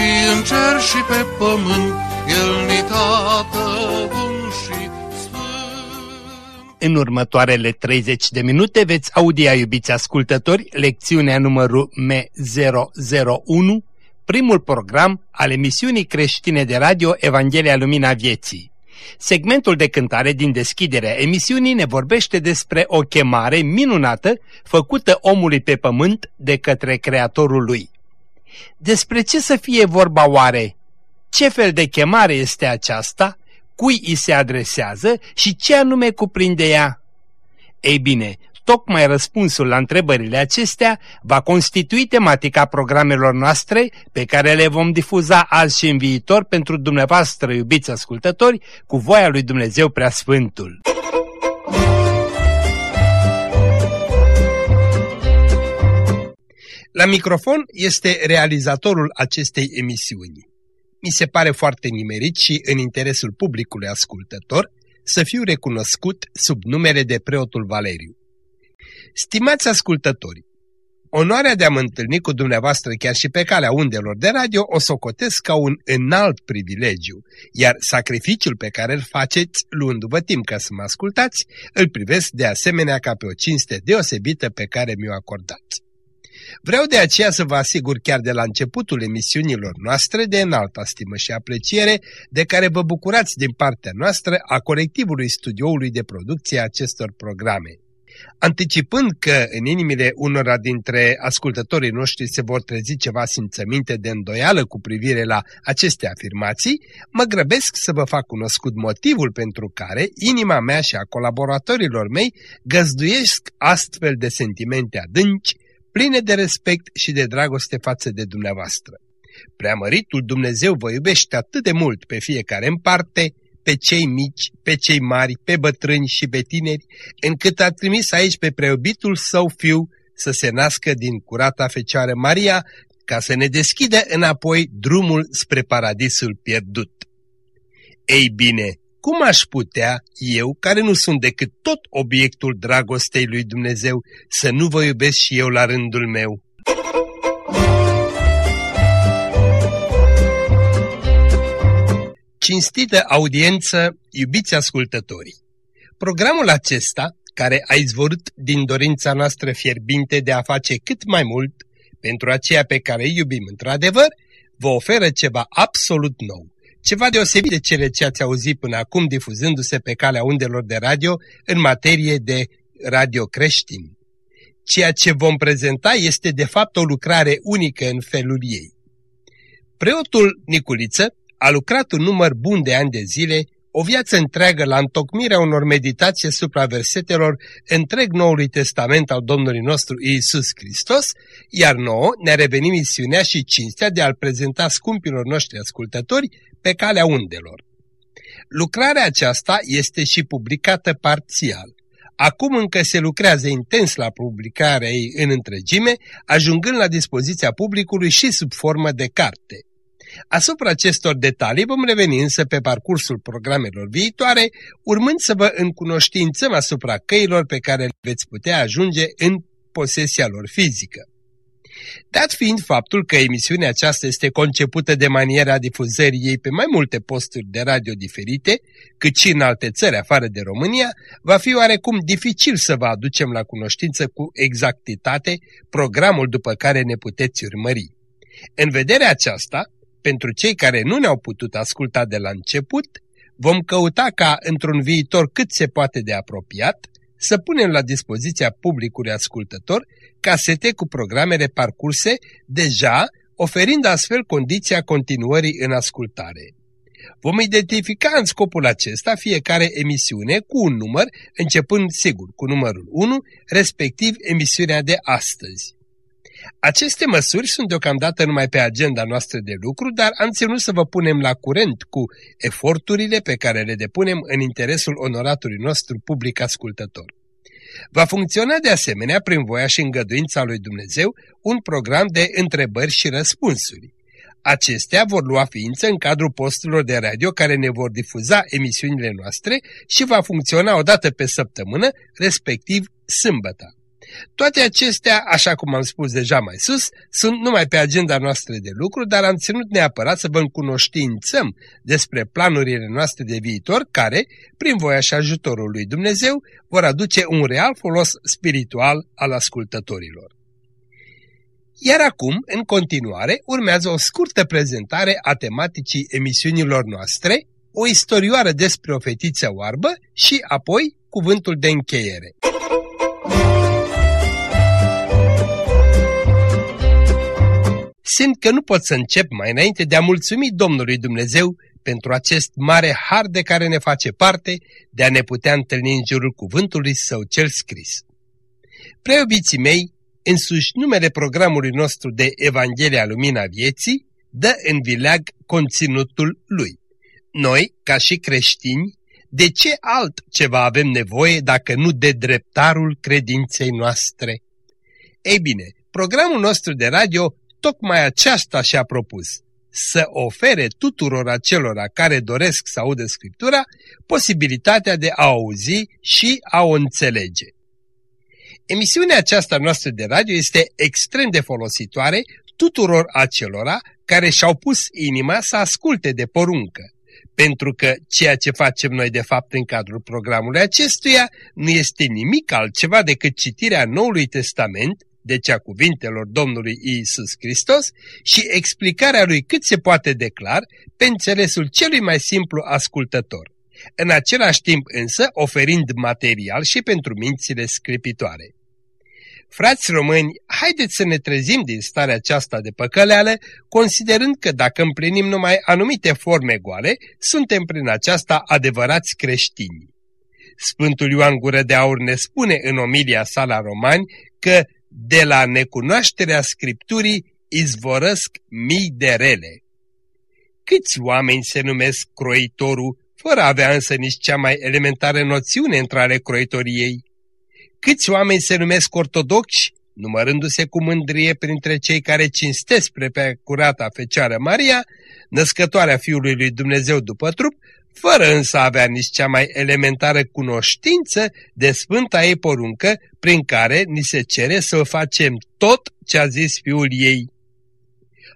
și în cer și pe pământ, El ni tată bun și în următoarele 30 de minute veți audia, iubiți ascultători, lecțiunea numărul M001, primul program al emisiunii creștine de radio Evanghelia Lumina Vieții. Segmentul de cântare din deschiderea emisiunii ne vorbește despre o chemare minunată făcută omului pe pământ de către Creatorul lui. Despre ce să fie vorba oare? Ce fel de chemare este aceasta? cui îi se adresează și ce anume cuprinde ea? Ei bine, tocmai răspunsul la întrebările acestea va constitui tematica programelor noastre pe care le vom difuza azi și în viitor pentru dumneavoastră, iubiți ascultători, cu voia lui Dumnezeu Preasfântul. La microfon este realizatorul acestei emisiuni mi se pare foarte nimerit și în interesul publicului ascultător să fiu recunoscut sub numele de preotul Valeriu. Stimați ascultători, onoarea de a mă întâlni cu dumneavoastră chiar și pe calea undelor de radio o socotesc ca un înalt privilegiu, iar sacrificiul pe care îl faceți, luându-vă timp ca să mă ascultați, îl privesc de asemenea ca pe o cinste deosebită pe care mi-o acordați. Vreau de aceea să vă asigur chiar de la începutul emisiunilor noastre de înalta stimă și apreciere de care vă bucurați din partea noastră a colectivului studioului de producție a acestor programe. Anticipând că în inimile unora dintre ascultătorii noștri se vor trezi ceva simțăminte de îndoială cu privire la aceste afirmații, mă grăbesc să vă fac cunoscut motivul pentru care inima mea și a colaboratorilor mei găzduiesc astfel de sentimente adânci pline de respect și de dragoste față de dumneavoastră. Preamăritul Dumnezeu vă iubește atât de mult pe fiecare în parte, pe cei mici, pe cei mari, pe bătrâni și pe tineri, încât a trimis aici pe preobitul său fiu să se nască din curata Fecioară Maria, ca să ne deschidă înapoi drumul spre paradisul pierdut. Ei bine, cum aș putea, eu, care nu sunt decât tot obiectul dragostei lui Dumnezeu, să nu vă iubesc și eu la rândul meu? Cinstită audiență, iubiți ascultătorii! Programul acesta, care a izvorât din dorința noastră fierbinte de a face cât mai mult pentru aceea pe care îi iubim într-adevăr, vă oferă ceva absolut nou ceva deosebit de cele ce ați auzit până acum difuzându-se pe calea undelor de radio în materie de radio creștin. Ceea ce vom prezenta este de fapt o lucrare unică în felul ei. Preotul Niculiță a lucrat un număr bun de ani de zile, o viață întreagă la întocmirea unor meditații asupra versetelor întreg Noului Testament al Domnului nostru Iisus Hristos, iar nouă ne-a revenit misiunea și cinstea de a-L prezenta scumpilor noștri ascultători pe calea undelor. Lucrarea aceasta este și publicată parțial. Acum încă se lucrează intens la publicarea ei în întregime, ajungând la dispoziția publicului și sub formă de carte. Asupra acestor detalii vom reveni însă pe parcursul programelor viitoare, urmând să vă încunoștințăm asupra căilor pe care veți putea ajunge în posesia lor fizică. Dat fiind faptul că emisiunea aceasta este concepută de maniera difuzării ei pe mai multe posturi de radio diferite, cât și în alte țări afară de România, va fi oarecum dificil să vă aducem la cunoștință cu exactitate programul după care ne puteți urmări. În vederea aceasta, pentru cei care nu ne-au putut asculta de la început, vom căuta ca, într-un viitor cât se poate de apropiat, să punem la dispoziția publicului ascultător casete cu programele parcurse deja, oferind astfel condiția continuării în ascultare. Vom identifica în scopul acesta fiecare emisiune cu un număr, începând sigur cu numărul 1, respectiv emisiunea de astăzi. Aceste măsuri sunt deocamdată numai pe agenda noastră de lucru, dar am ținut să vă punem la curent cu eforturile pe care le depunem în interesul onoratului nostru public ascultător. Va funcționa de asemenea, prin voia și îngăduința lui Dumnezeu, un program de întrebări și răspunsuri. Acestea vor lua ființă în cadrul posturilor de radio care ne vor difuza emisiunile noastre și va funcționa o dată pe săptămână, respectiv sâmbătă. Toate acestea, așa cum am spus deja mai sus, sunt numai pe agenda noastră de lucru, dar am ținut neapărat să vă încunoștințăm despre planurile noastre de viitor, care, prin voia și ajutorul lui Dumnezeu, vor aduce un real folos spiritual al ascultătorilor. Iar acum, în continuare, urmează o scurtă prezentare a tematicii emisiunilor noastre, o istorioară despre o fetiță oarbă și apoi cuvântul de încheiere. Simt că nu pot să încep mai înainte de a mulțumi Domnului Dumnezeu pentru acest mare har de care ne face parte de a ne putea întâlni în jurul cuvântului său cel scris. Preobiții mei, însuși numele programului nostru de Evanghelia Lumina Vieții, dă în vileag conținutul lui. Noi, ca și creștini, de ce altceva avem nevoie dacă nu de dreptarul credinței noastre? Ei bine, programul nostru de radio tocmai aceasta și-a propus, să ofere tuturor acelora care doresc să audă Scriptura posibilitatea de a auzi și a o înțelege. Emisiunea aceasta noastră de radio este extrem de folositoare tuturor acelora care și-au pus inima să asculte de poruncă, pentru că ceea ce facem noi de fapt în cadrul programului acestuia nu este nimic altceva decât citirea Noului Testament deci a cuvintelor Domnului Iisus Hristos și explicarea lui cât se poate declar pe înțelesul celui mai simplu ascultător, în același timp însă oferind material și pentru mințile scripitoare. Frați români, haideți să ne trezim din starea aceasta de păcăleală, considerând că dacă împlinim numai anumite forme goale, suntem prin aceasta adevărați creștini. Sfântul Ioan Gură de Aur ne spune în omilia sa la romani că de la necunoașterea Scripturii izvorăsc mii de rele. Câți oameni se numesc croitorul, fără a avea însă nici cea mai elementară noțiune între ale croitoriei? Câți oameni se numesc ortodoxi, numărându-se cu mândrie printre cei care cinstesc spre pe curata Fecioară Maria, născătoarea Fiului lui Dumnezeu după trup, fără însă a avea nici cea mai elementară cunoștință de sfânta ei poruncă prin care ni se cere să facem tot ce a zis fiul ei.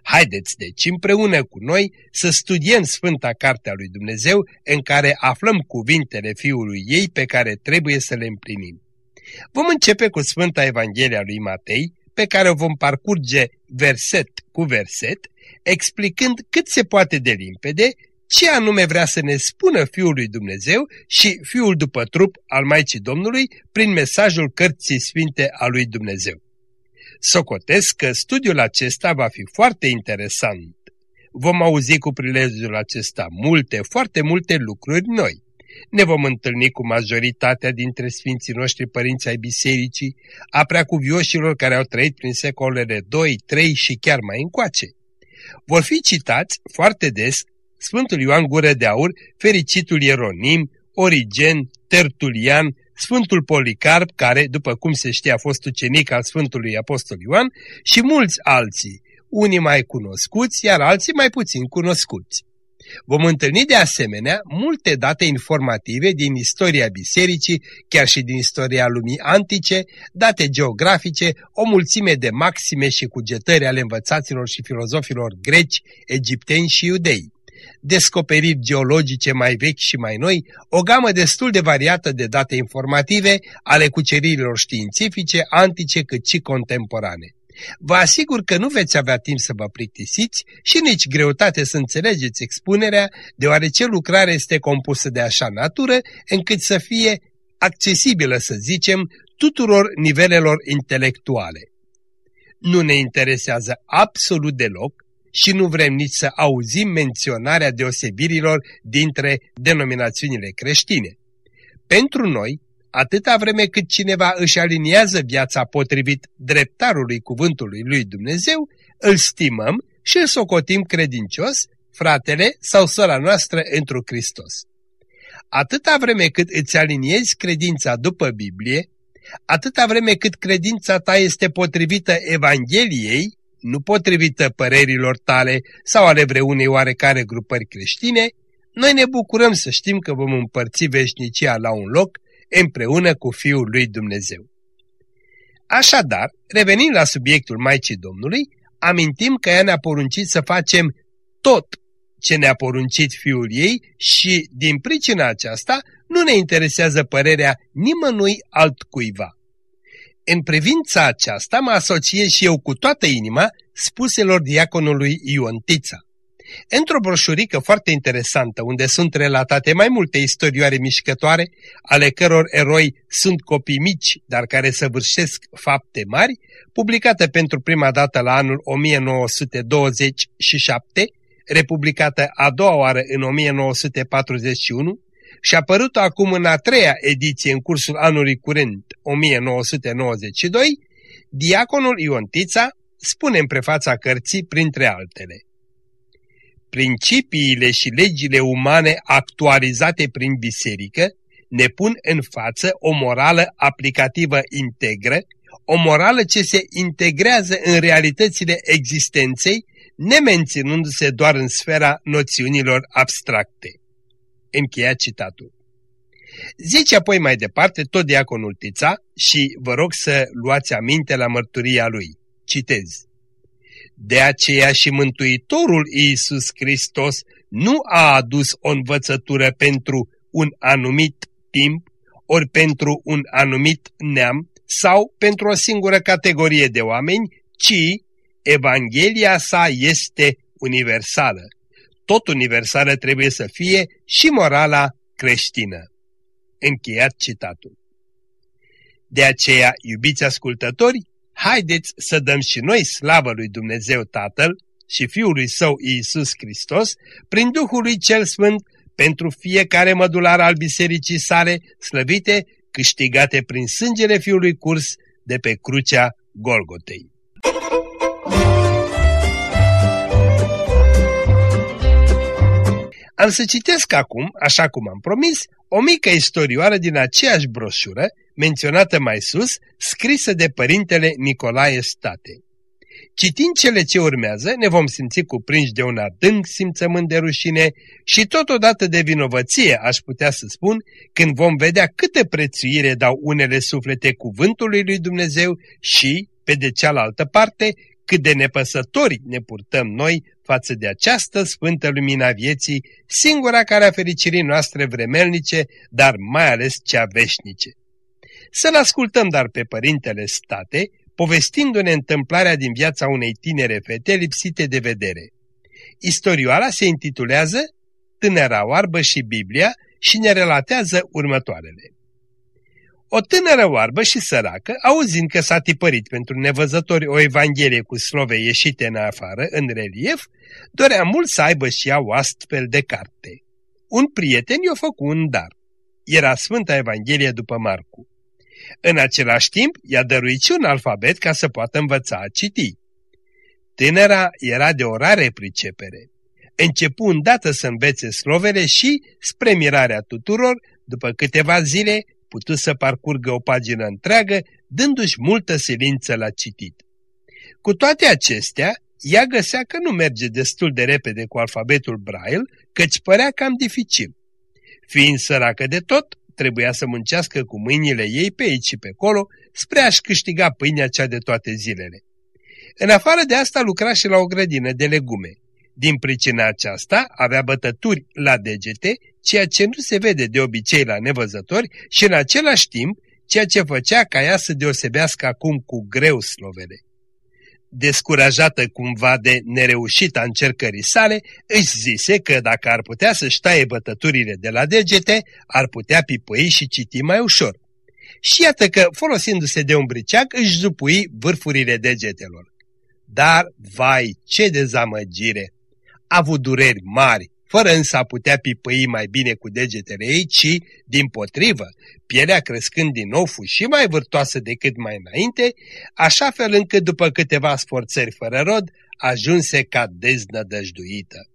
Haideți deci împreună cu noi să studiem Sfânta Cartea lui Dumnezeu în care aflăm cuvintele Fiului ei pe care trebuie să le împlinim. Vom începe cu Sfânta Evanghelia lui Matei, pe care o vom parcurge verset cu verset, explicând cât se poate de limpede ce anume vrea să ne spună Fiul lui Dumnezeu și Fiul după trup al Maicii Domnului prin mesajul cărții sfinte a lui Dumnezeu. Socotesc că studiul acesta va fi foarte interesant. Vom auzi cu prilejul acesta multe, foarte multe lucruri noi. Ne vom întâlni cu majoritatea dintre sfinții noștri părinți ai bisericii, a preacuvioșilor care au trăit prin secolele 2, 3 și chiar mai încoace. Vor fi citați foarte des Sfântul Ioan Gură de Aur, fericitul Ieronim, Origen, Tertulian, Sfântul Policarp, care, după cum se știe, a fost ucenic al Sfântului Apostol Ioan, și mulți alții, unii mai cunoscuți, iar alții mai puțin cunoscuți. Vom întâlni de asemenea multe date informative din istoria bisericii, chiar și din istoria lumii antice, date geografice, o mulțime de maxime și cugetări ale învățaților și filozofilor greci, egipteni și iudei descoperiri geologice mai vechi și mai noi, o gamă destul de variată de date informative ale cuceririlor științifice, antice cât și contemporane. Vă asigur că nu veți avea timp să vă plictisiți și nici greutate să înțelegeți expunerea, deoarece lucrarea este compusă de așa natură încât să fie accesibilă, să zicem, tuturor nivelelor intelectuale. Nu ne interesează absolut deloc și nu vrem nici să auzim menționarea deosebirilor dintre denominațiunile creștine. Pentru noi, atâta vreme cât cineva își aliniază viața potrivit dreptarului cuvântului lui Dumnezeu, îl stimăm și îl socotim credincios, fratele sau sora noastră întru Hristos. Atâta vreme cât îți aliniezi credința după Biblie, atâta vreme cât credința ta este potrivită Evangheliei, nu potrivită părerilor tale sau ale vreunei oarecare grupări creștine, noi ne bucurăm să știm că vom împărți veșnicia la un loc împreună cu Fiul lui Dumnezeu. Așadar, revenind la subiectul Maicii Domnului, amintim că ea ne-a poruncit să facem tot ce ne-a poruncit Fiul ei și, din pricina aceasta, nu ne interesează părerea nimănui altcuiva. În privința aceasta mă asociez și eu cu toată inima spuselor diaconului Iontița. Într-o broșurică foarte interesantă, unde sunt relatate mai multe istorioare mișcătoare, ale căror eroi sunt copii mici, dar care săvârșesc fapte mari, publicată pentru prima dată la anul 1927, republicată a doua oară în 1941 și apărută acum în a treia ediție în cursul anului curent 1992, diaconul Iontița spune în prefața cărții printre altele. Principiile și legile umane actualizate prin biserică ne pun în față o morală aplicativă integră, o morală ce se integrează în realitățile existenței, nemenținându-se doar în sfera noțiunilor abstracte. Încheia citatul. Zice apoi mai departe tot diaconul Tița și vă rog să luați aminte la mărturia lui. Citez. De aceea și Mântuitorul Iisus Hristos nu a adus o învățătură pentru un anumit timp, ori pentru un anumit neam, sau pentru o singură categorie de oameni, ci Evanghelia sa este universală. Tot universală trebuie să fie și morala creștină. Încheiat citatul. De aceea, iubiți ascultători, haideți să dăm și noi slavă lui Dumnezeu Tatăl și Fiului Său Iisus Hristos, prin Duhul lui Cel Sfânt, pentru fiecare mădular al bisericii sale, slăvite, câștigate prin sângele Fiului curs de pe crucea Golgotei. Am să citesc acum, așa cum am promis, o mică istorioară din aceeași broșură, menționată mai sus, scrisă de părintele Nicolae State. Citind cele ce urmează, ne vom simți cuprinși de un adânc simțământ de rușine și totodată de vinovăție, aș putea să spun, când vom vedea câte prețuire dau unele suflete cuvântului lui Dumnezeu și, pe de cealaltă parte, cât de nepăsători ne purtăm noi față de această sfântă lumina vieții, singura care a fericirii noastre vremelnice, dar mai ales cea veșnice. Să-l ascultăm dar pe Părintele State, povestindu-ne întâmplarea din viața unei tinere fete lipsite de vedere. Istorioala se intitulează Tânăra oarbă și Biblia și ne relatează următoarele. O tânără oarbă și săracă, auzind că s-a tipărit pentru nevăzători o evanghelie cu slove ieșite în afară, în relief, dorea mult să aibă și ea o astfel de carte. Un prieten i-a făcut un dar. Era Sfânta Evanghelie după Marcu. În același timp, i-a dăruit și un alfabet ca să poată învăța a citi. Tânăra era de o rare pricepere. Începu îndată să învețe slovele și, spre mirarea tuturor, după câteva zile, putu să parcurgă o pagină întreagă, dându-și multă silință la citit. Cu toate acestea, ea găsea că nu merge destul de repede cu alfabetul Braille, căci părea cam dificil. Fiind săracă de tot, trebuia să muncească cu mâinile ei pe aici și pe acolo, spre a-și câștiga pâinea cea de toate zilele. În afară de asta lucra și la o grădină de legume. Din pricina aceasta avea bătături la degete, ceea ce nu se vede de obicei la nevăzători și în același timp ceea ce făcea ca ea să deosebească acum cu greu slovele. Descurajată cumva de nereușita încercării sale, își zise că dacă ar putea să-și ștaie bătăturile de la degete, ar putea pipăi și citi mai ușor. Și iată că, folosindu-se de un briceag, își zupui vârfurile degetelor. Dar, vai, ce dezamăgire! A avut dureri mari, fără însă a putea pipăi mai bine cu degetele ei, ci, din potrivă, pielea crescând din nou și mai vârtoasă decât mai înainte, așa fel încât după câteva sforțări fără rod, ajunse ca deznădăjduită.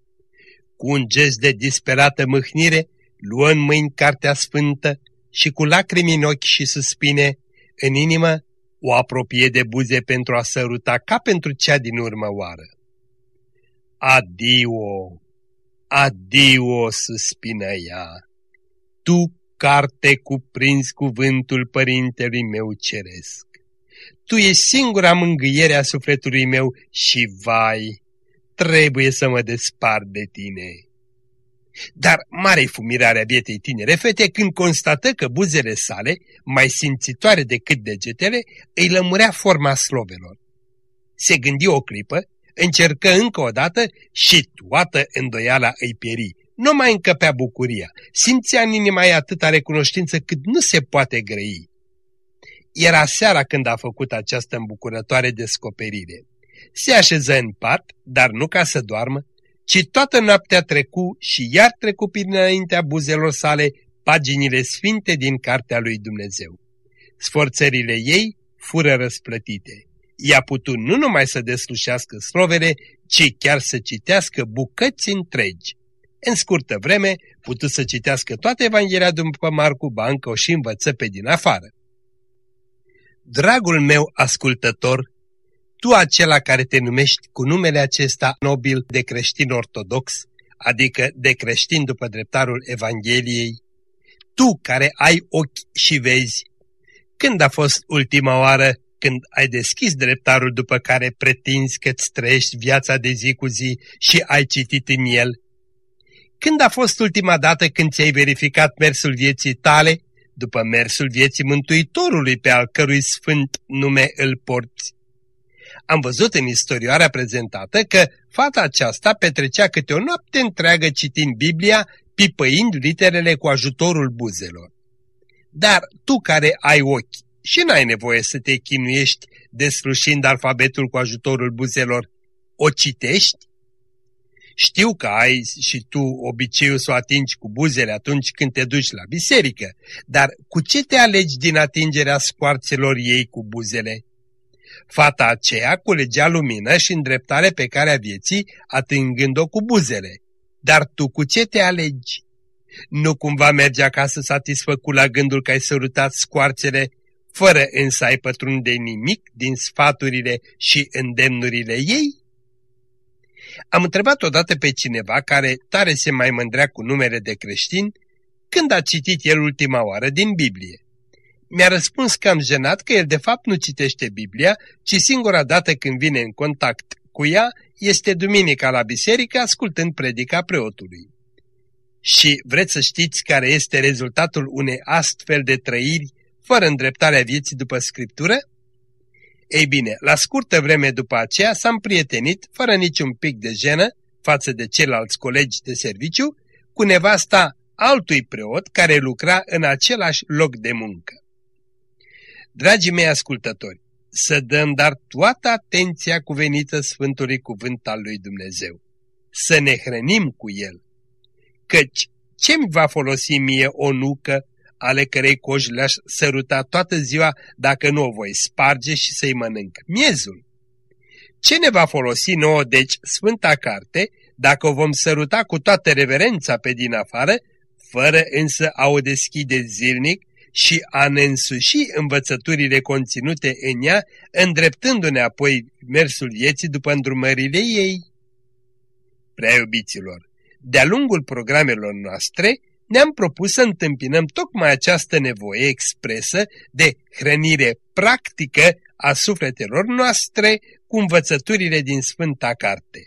Cu un gest de disperată mâhnire, luă în mâini cartea sfântă și cu lacrimi în ochi și suspine, în inimă, o apropie de buze pentru a săruta ca pentru cea din urmă oară. Adio, adio, suspină ea, tu carte cuprins cuvântul părintelui meu ceresc. Tu ești singura mângâiere a sufletului meu și, vai, trebuie să mă despart de tine. Dar mare fumirarea bietei tinere fete când constată că buzele sale, mai simțitoare decât degetele, îi lămurea forma slovelor. Se gândi o clipă, încercă încă o dată și toată îndoiala îi pieri. Nu mai încăpea bucuria, simțea în inima ei atâta recunoștință cât nu se poate grăi. Era seara când a făcut această îmbucurătoare descoperire. Se așeză în pat, dar nu ca să doarmă, ci toată noaptea trecu și iar trecu prin înaintea buzelor sale paginile sfinte din cartea lui Dumnezeu. Sforțările ei fură răsplătite. Ea putut nu numai să deslușească slovele, ci chiar să citească bucăți întregi. În scurtă vreme, putu să citească toată Evanghelia după Marcu Bancă și învăță pe din afară. Dragul meu ascultător, tu acela care te numești cu numele acesta nobil de creștin ortodox, adică de creștin după dreptarul Evangheliei, tu care ai ochi și vezi, când a fost ultima oară când ai deschis dreptarul după care pretinzi că-ți trăiești viața de zi cu zi și ai citit în el? Când a fost ultima dată când ți-ai verificat mersul vieții tale, după mersul vieții Mântuitorului pe al cărui sfânt nume îl porți? Am văzut în istorioarea prezentată că fata aceasta petrecea câte o noapte întreagă citind Biblia, pipăind literele cu ajutorul buzelor. Dar tu care ai ochi și n-ai nevoie să te chinuiești deslușind alfabetul cu ajutorul buzelor, o citești? Știu că ai și tu obiceiul să o atingi cu buzele atunci când te duci la biserică, dar cu ce te alegi din atingerea scoarțelor ei cu buzele? Fata aceea culegea lumină și îndreptare pe care a vieții, atingând-o cu buzele. Dar tu cu ce te alegi? Nu cumva merge acasă satisfăcut la gândul că ai sărutat scoarțele, fără însă ai pătrunde nimic din sfaturile și îndemnurile ei? Am întrebat odată pe cineva care tare se mai mândrea cu numele de creștin, când a citit el ultima oară din Biblie mi-a răspuns cam jenat că el de fapt nu citește Biblia, ci singura dată când vine în contact cu ea este duminica la biserică ascultând predica preotului. Și vreți să știți care este rezultatul unei astfel de trăiri fără îndreptarea vieții după Scriptură? Ei bine, la scurtă vreme după aceea s-a împrietenit, fără niciun pic de jenă, față de ceilalți colegi de serviciu, cu nevasta altui preot care lucra în același loc de muncă. Dragii mei ascultători, să dăm dar toată atenția cuvenită Sfântului Cuvânt al lui Dumnezeu. Să ne hrănim cu el. Căci ce-mi va folosi mie o nucă ale cărei coș le-aș săruta toată ziua dacă nu o voi sparge și să-i mănânc miezul? Ce ne va folosi nouă, deci, Sfânta Carte, dacă o vom săruta cu toată reverența pe din afară, fără însă a o deschide zilnic și a ne însuși învățăturile conținute în ea, îndreptându-ne apoi mersul vieții după îndrumările ei. Prea iubiților, de-a lungul programelor noastre, ne-am propus să întâmpinăm tocmai această nevoie expresă de hrănire practică a sufletelor noastre cu învățăturile din Sfânta Carte.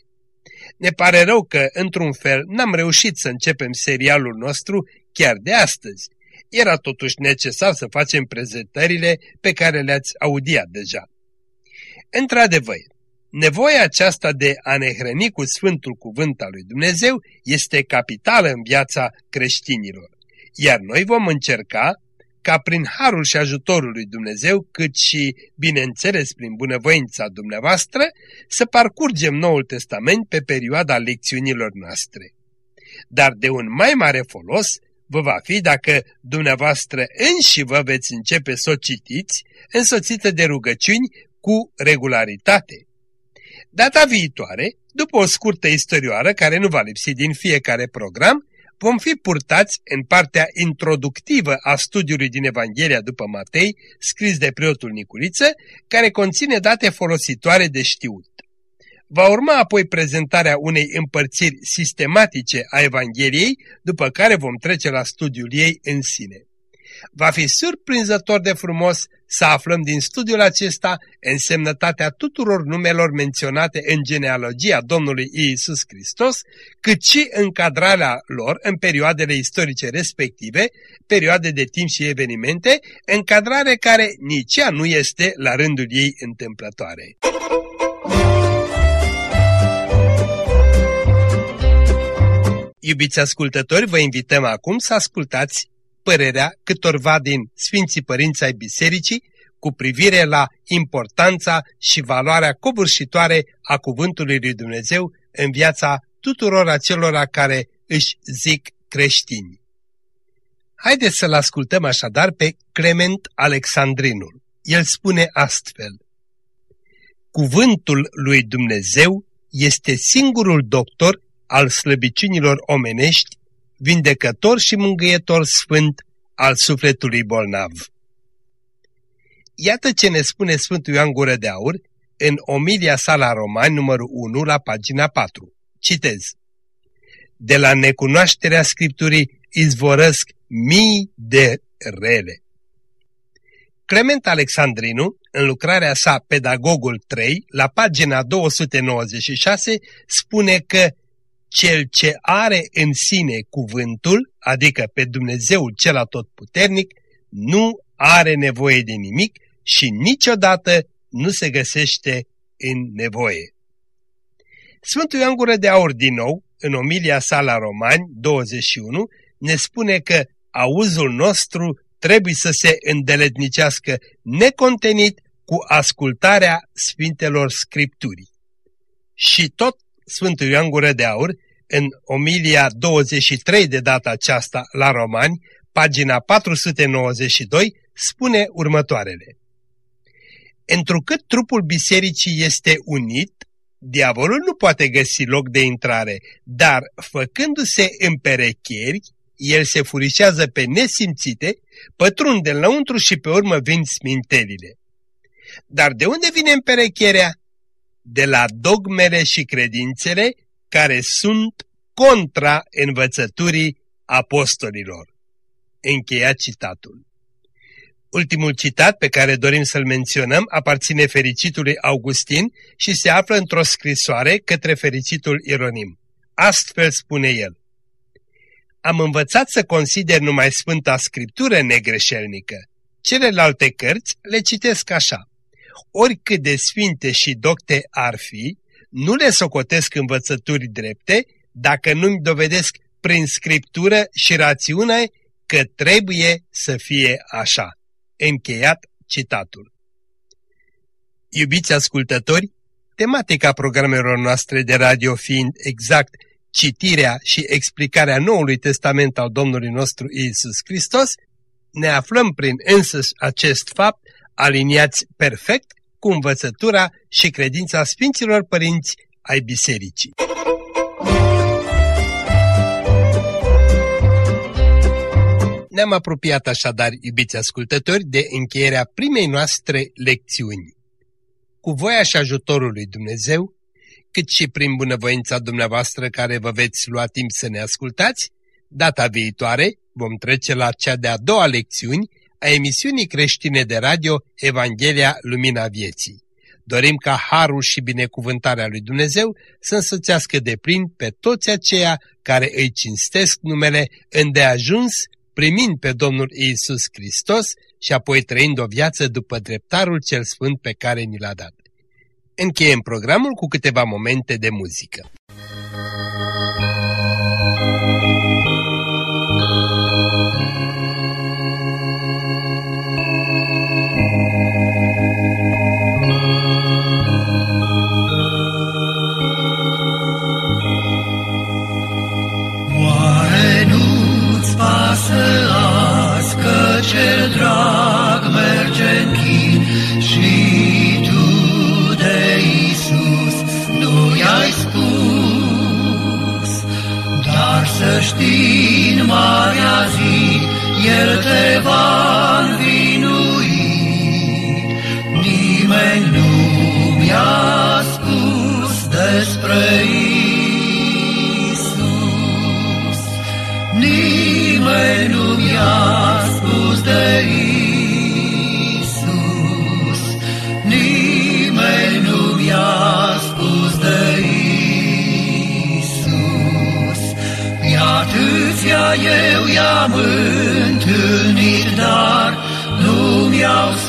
Ne pare rău că, într-un fel, n-am reușit să începem serialul nostru chiar de astăzi, era totuși necesar să facem prezentările pe care le-ați audiat deja. Într-adevăr, nevoia aceasta de a ne hrăni cu Sfântul Cuvânt al lui Dumnezeu este capitală în viața creștinilor, iar noi vom încerca ca prin harul și ajutorul lui Dumnezeu, cât și, bineînțeles, prin bunăvoința dumneavoastră, să parcurgem Noul Testament pe perioada lecțiunilor noastre. dar de un mai mare folos vă va fi dacă dumneavoastră înși vă veți începe să o citiți, însoțită de rugăciuni cu regularitate. Data viitoare, după o scurtă istorioară care nu va lipsi din fiecare program, vom fi purtați în partea introductivă a studiului din Evanghelia după Matei, scris de preotul Niculiță, care conține date folositoare de știut. Va urma apoi prezentarea unei împărțiri sistematice a Evangheliei, după care vom trece la studiul ei în sine. Va fi surprinzător de frumos să aflăm din studiul acesta însemnătatea tuturor numelor menționate în genealogia Domnului Iisus Hristos, cât și încadrarea lor în perioadele istorice respective, perioade de timp și evenimente, încadrare care nici ea nu este la rândul ei întâmplătoare. Iubiți ascultători, vă invităm acum să ascultați părerea câtorva din Sfinții Părinți ai Bisericii cu privire la importanța și valoarea covârșitoare a Cuvântului lui Dumnezeu în viața tuturor acelora care își zic creștini. Haideți să-l ascultăm așadar pe Clement Alexandrinul. El spune astfel, Cuvântul lui Dumnezeu este singurul doctor al slăbiciunilor omenești vindecător și mângâietor sfânt al sufletului bolnav. Iată ce ne spune Sfântul Ioan Gură de Aur în omilia sa la Romani, numărul 1, la pagina 4. Citez. De la necunoașterea Scripturii izvorăsc mii de rele. Clement Alexandrinu, în lucrarea sa Pedagogul 3, la pagina 296, spune că cel ce are în sine cuvântul, adică pe Dumnezeul cel atotputernic, nu are nevoie de nimic și niciodată nu se găsește în nevoie. Sfântul Ioan Gură de Aur din nou, în omilia sa la Romani 21, ne spune că auzul nostru trebuie să se îndeletnicească necontenit cu ascultarea Sfintelor Scripturii. Și tot Sfântul Ioan Gură de Aur, în omilia 23 de data aceasta la Romani, pagina 492, spune următoarele. Întrucât trupul bisericii este unit, diavolul nu poate găsi loc de intrare, dar făcându-se împerecheri, el se furișează pe nesimțite, pătrunde înăuntru și pe urmă vin smintelile. Dar de unde vine împerecherea? De la dogmele și credințele care sunt contra învățăturii apostolilor. Încheia citatul. Ultimul citat pe care dorim să-l menționăm aparține fericitului Augustin și se află într-o scrisoare către fericitul Ironim. Astfel spune el. Am învățat să consider numai Sfânta Scriptură negreșelnică. Celelalte cărți le citesc așa oricât de sfinte și docte ar fi, nu le socotesc învățături drepte dacă nu-mi dovedesc prin scriptură și rațiune că trebuie să fie așa. Încheiat citatul. Iubiți ascultători, tematica programelor noastre de radio fiind exact citirea și explicarea Noului Testament al Domnului nostru Iisus Hristos, ne aflăm prin însăși acest fapt aliniați perfect cu învățătura și credința Sfinților Părinți ai Bisericii. Ne-am apropiat așadar, iubiți ascultători, de încheierea primei noastre lecțiuni. Cu voia și ajutorul lui Dumnezeu, cât și prin bunăvoința dumneavoastră care vă veți lua timp să ne ascultați, data viitoare vom trece la cea de-a doua lecțiuni a emisiunii creștine de radio Evanghelia Lumina Vieții. Dorim ca harul și binecuvântarea lui Dumnezeu să însoțească de plin pe toți aceia care îi cinstesc numele îndeajuns, primind pe Domnul Iisus Hristos și apoi trăind o viață după dreptarul cel sfânt pe care ni l-a dat. Încheiem programul cu câteva momente de muzică. din marea zi, El te va eu i-am întâlnit, dar nu mi-au spus